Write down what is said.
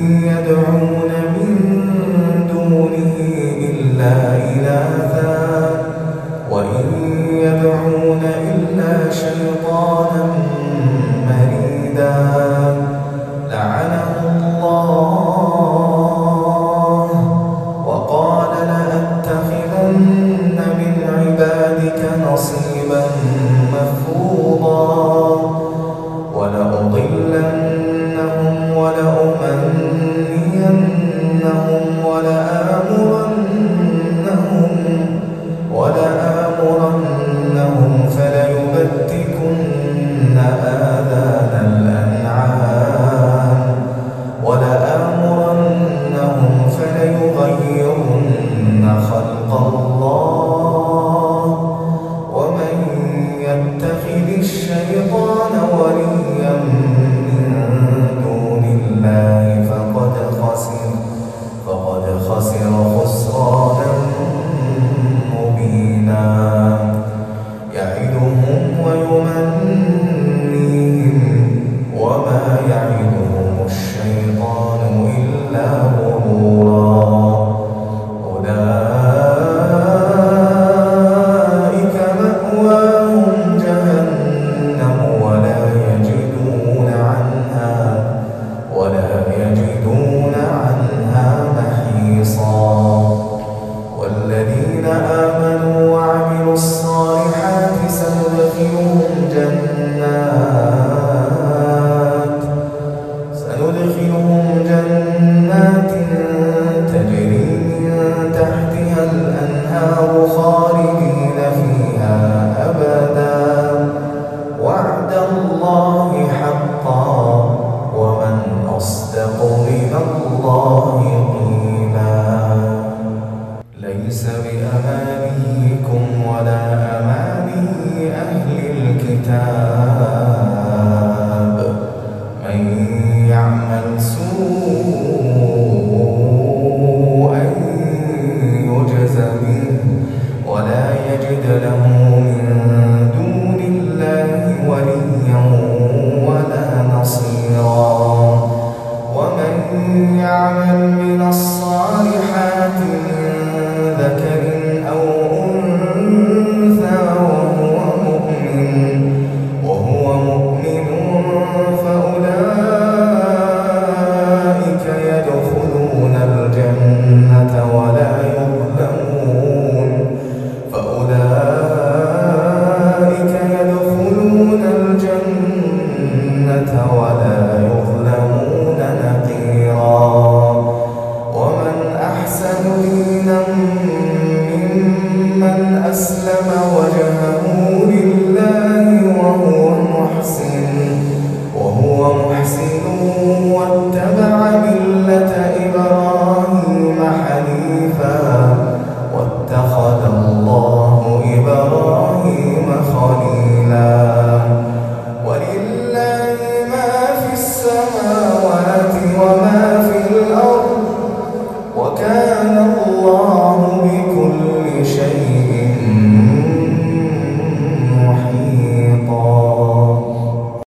يدعون من لهم ولا 时 الذين آمنوا